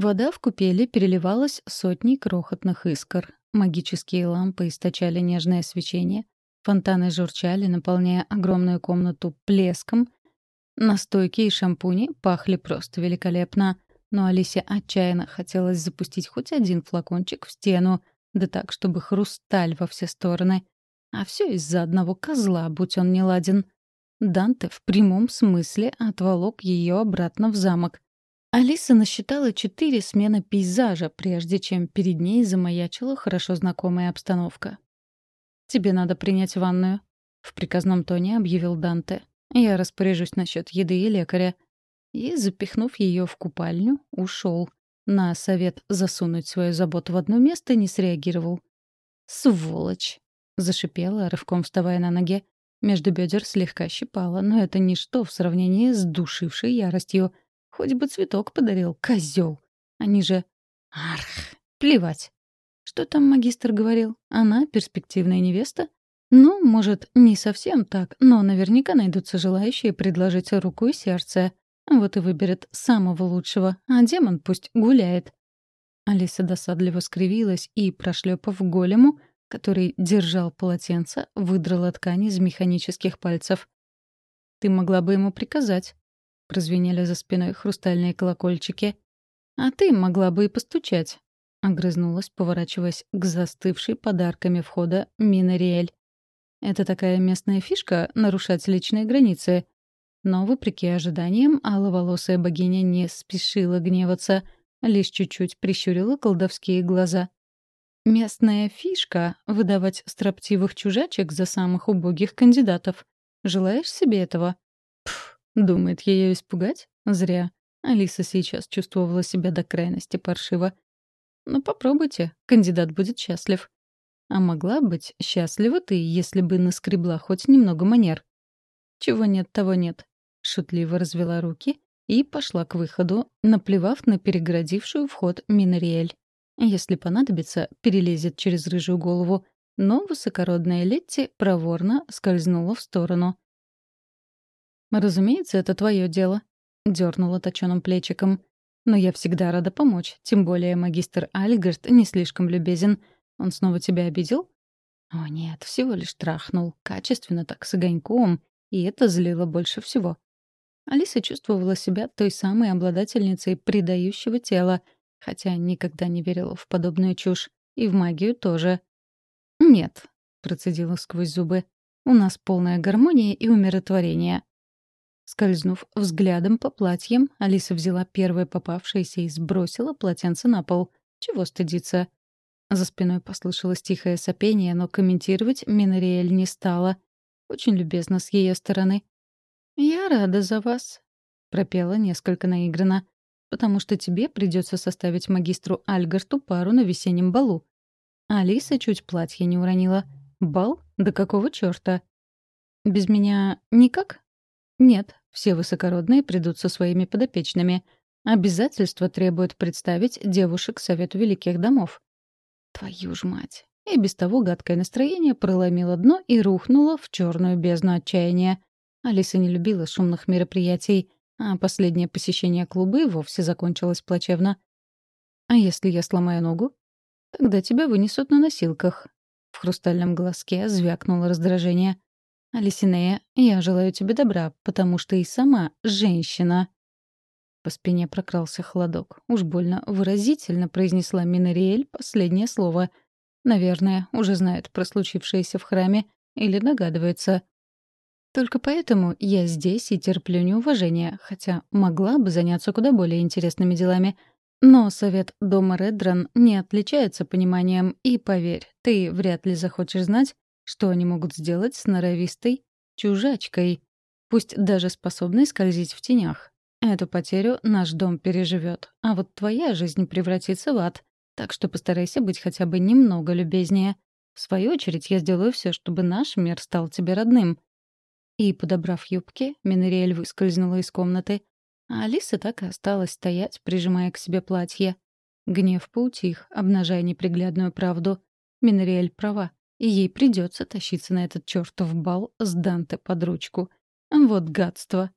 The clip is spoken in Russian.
Вода в купели переливалась сотней крохотных искр. Магические лампы источали нежное свечение. Фонтаны журчали, наполняя огромную комнату плеском. Настойки и шампуни пахли просто великолепно. Но Алисе отчаянно хотелось запустить хоть один флакончик в стену, да так, чтобы хрусталь во все стороны. А все из-за одного козла, будь он не ладен. Данте в прямом смысле отволок ее обратно в замок. Алиса насчитала четыре смены пейзажа, прежде чем перед ней замаячила хорошо знакомая обстановка. «Тебе надо принять ванную», — в приказном тоне объявил Данте. «Я распоряжусь насчет еды и лекаря». И, запихнув ее в купальню, ушел. На совет засунуть свою заботу в одно место не среагировал. «Сволочь!» — зашипела, рывком вставая на ноги. Между бедер слегка щипала, но это ничто в сравнении с душившей яростью. Хоть бы цветок подарил, козел. Они же... Арх! Плевать. Что там магистр говорил? Она перспективная невеста? Ну, может, не совсем так, но наверняка найдутся желающие предложить руку и сердце. Вот и выберет самого лучшего, а демон пусть гуляет. Алиса досадливо скривилась и, прошлепав голему, который держал полотенце, выдрала ткань из механических пальцев. «Ты могла бы ему приказать», — прозвенели за спиной хрустальные колокольчики. «А ты могла бы и постучать», — огрызнулась, поворачиваясь к застывшей подарками входа Минариэль. «Это такая местная фишка — нарушать личные границы». Но, вопреки ожиданиям, аловолосая богиня не спешила гневаться, лишь чуть-чуть прищурила колдовские глаза — Местная фишка — выдавать строптивых чужачек за самых убогих кандидатов. Желаешь себе этого? Думает ее испугать? Зря. Алиса сейчас чувствовала себя до крайности паршиво. Ну попробуйте, кандидат будет счастлив. А могла быть счастлива ты, если бы наскребла хоть немного манер. Чего нет, того нет. Шутливо развела руки и пошла к выходу, наплевав на перегородившую вход Минариэль. Если понадобится, перелезет через рыжую голову, но высокородная Летти проворно скользнула в сторону. «Разумеется, это твое дело», — дернула точеным плечиком. «Но я всегда рада помочь, тем более магистр Альгард не слишком любезен. Он снова тебя обидел?» «О нет, всего лишь трахнул, качественно так, с огоньком, и это злило больше всего». Алиса чувствовала себя той самой обладательницей предающего тела — хотя никогда не верила в подобную чушь. И в магию тоже. «Нет», — процедила сквозь зубы, — «у нас полная гармония и умиротворение». Скользнув взглядом по платьям, Алиса взяла первое попавшееся и сбросила полотенце на пол. Чего стыдиться? За спиной послышалось тихое сопение, но комментировать Минариэль не стала. Очень любезно с ее стороны. «Я рада за вас», — пропела несколько наигранно потому что тебе придется составить магистру Альгарту пару на весеннем балу. Алиса чуть платье не уронила. Бал? Да какого чёрта? Без меня никак? Нет, все высокородные придут со своими подопечными. Обязательства требуют представить девушек Совету Великих Домов. Твою ж мать. И без того гадкое настроение проломило дно и рухнуло в черную бездну отчаяния. Алиса не любила шумных мероприятий — а последнее посещение клуба и вовсе закончилось плачевно. «А если я сломаю ногу?» «Тогда тебя вынесут на носилках». В хрустальном глазке звякнуло раздражение. «Алисинея, я желаю тебе добра, потому что и сама женщина». По спине прокрался холодок. Уж больно выразительно произнесла Минариэль последнее слово. Наверное, уже знает про случившееся в храме или догадывается. Только поэтому я здесь и терплю неуважение, хотя могла бы заняться куда более интересными делами. Но совет дома Редран не отличается пониманием, и, поверь, ты вряд ли захочешь знать, что они могут сделать с норовистой чужачкой, пусть даже способной скользить в тенях. Эту потерю наш дом переживет, а вот твоя жизнь превратится в ад, так что постарайся быть хотя бы немного любезнее. В свою очередь я сделаю все, чтобы наш мир стал тебе родным. И, подобрав юбки, Минериэль выскользнула из комнаты. А Алиса так и осталась стоять, прижимая к себе платье. Гнев поутих, обнажая неприглядную правду. Минериэль права, и ей придется тащиться на этот чертов бал с Данте под ручку. Вот гадство.